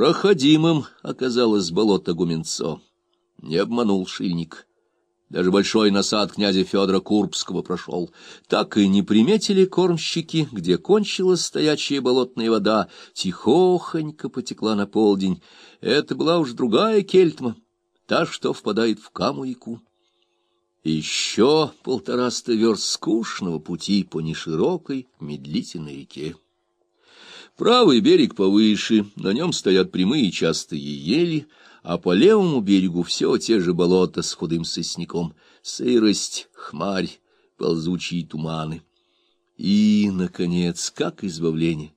Проходимым оказалось болото Гуменцо. Не обманул шильник. Даже большой насад князя Федора Курбского прошел. Так и не приметили кормщики, где кончилась стоячая болотная вода, тихохонько потекла на полдень. Это была уж другая кельтма, та, что впадает в Каму-яку. Еще полтораста верст скучного пути по неширокой медлительной реке. Правый берег повыше, на нем стоят прямые частые ели, а по левому берегу все те же болота с худым сосняком, сырость, хмарь, ползучие туманы. И, наконец, как избавление!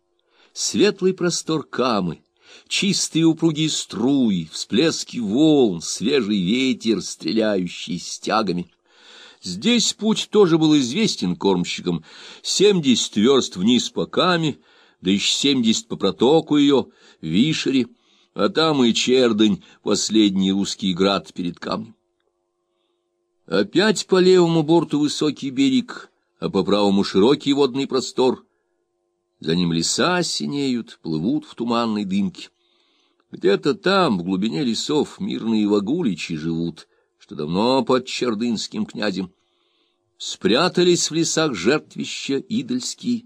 Светлый простор камы, чистые упругие струи, всплески волн, свежий ветер, стреляющий стягами. Здесь путь тоже был известен кормщикам. Семьдесят верст вниз по каме, да еще семьдесят по протоку ее, Вишере, а там и Чердань, последний русский град перед камнем. Опять по левому борту высокий берег, а по правому широкий водный простор. За ним леса синеют, плывут в туманной дымке. Где-то там, в глубине лесов, мирные вагуличи живут, что давно под чердынским князем. Спрятались в лесах жертвища идольские,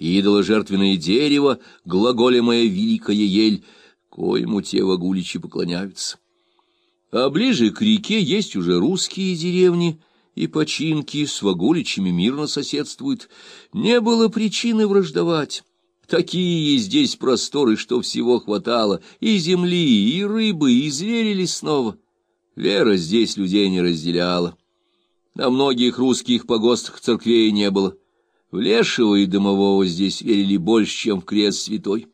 идола жертвенное дерево, глаголемая великая ель, коему те вагуличи поклоняются. А ближе к реке есть уже русские деревни, и починки с вагуличами мирно соседствуют. Не было причины враждовать. Такие здесь просторы, что всего хватало, и земли, и рыбы, и звери лесного. Вера здесь людей не разделяла. На многих русских погостах церквей не было. В Лешего и Домового здесь верили больше, чем в крест святой.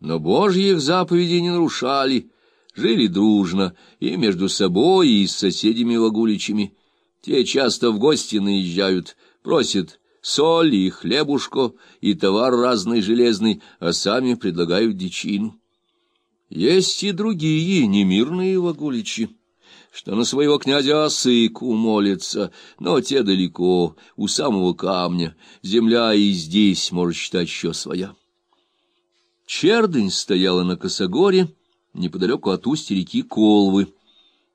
Но Божьих заповедей не нарушали, жили дружно и между собой, и с соседями вагуличами. Те часто в гости наезжают, просят соль и хлебушко, и товар разный железный, а сами предлагают дичину. Есть и другие немирные вагуличи что на своего князя Осыку молится, но те далеко, у самого камня, земля и здесь, может считать, еще своя. Чердынь стояла на косогоре, неподалеку от устья реки Колвы.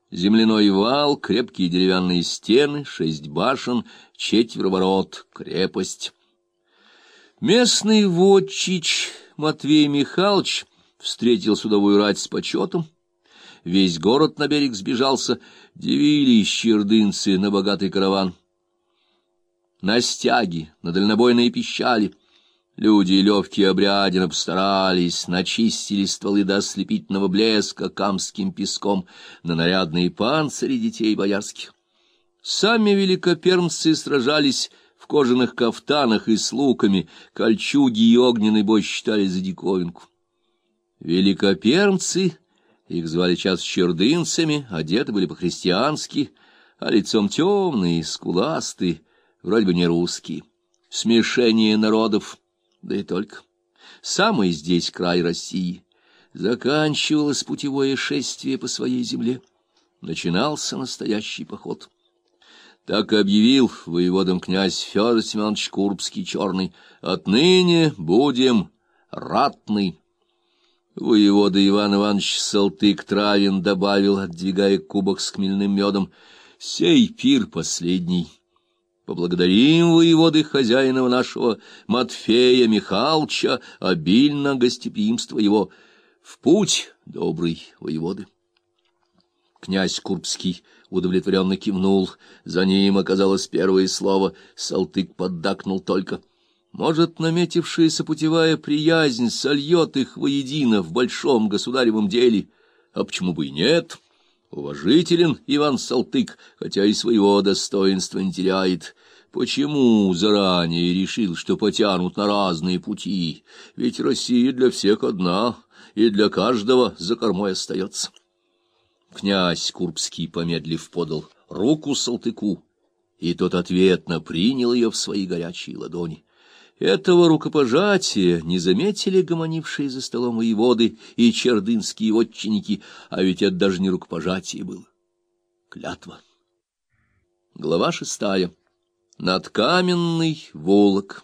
Земляной вал, крепкие деревянные стены, шесть башен, четверо ворот, крепость. Местный вотчич Матвей Михайлович встретил судовую рать с почетом, Весь город на берег сбежался, дивились чердынцы на богатый караван. На стяги, на дальнобойные пищали. Люди легкие обряденно постарались, начистили стволы до ослепительного блеска камским песком на нарядные панцири детей боярских. Сами великопермцы сражались в кожаных кафтанах и с луками, кольчуги и огненный бой считали за диковинку. Великопермцы их звали час чердынцами, одеты были по-христиански, а лицом темные, скуластые, вроде бы не русские. Смешение народов, да и только. Самый здесь край России. Заканчивалось путевое шествие по своей земле. Начинался настоящий поход. Так объявил воеводом князь Федор Семенович Курбский черный. Отныне будем ратный Воевода Иван Иванович Салтык Травин добавил, отдвигая кубок с хмельным медом, «Сей пир последний. Поблагодарим воеводы хозяина нашего Матфея Михалча, обильно гостеприимство его. В путь, добрый воеводы». Князь Курбский удовлетворенно кивнул, за ним оказалось первое слово, Салтык поддакнул только — может, наметившаяся путевая приязнь сольет их воедино в большом государевом деле, а почему бы и нет? Уважителен Иван Салтык, хотя и своего достоинства не теряет. Почему заранее решил, что потянут на разные пути? Ведь Россия для всех одна, и для каждого за кормой остается. Князь Курбский, помедлив, подал руку Салтыку, и тот ответно принял ее в свои горячие ладони. Этого рукопожатия не заметили гомонившие за столом воеводы и чердынские отчинники, а ведь это даже не рукопожатие было. Клятва. Глава шестая. Над каменный волок.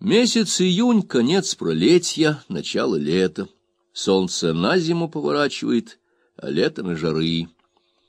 Месяц июнь, конец пролетья, начало лета. Солнце на зиму поворачивает, а лето на жары.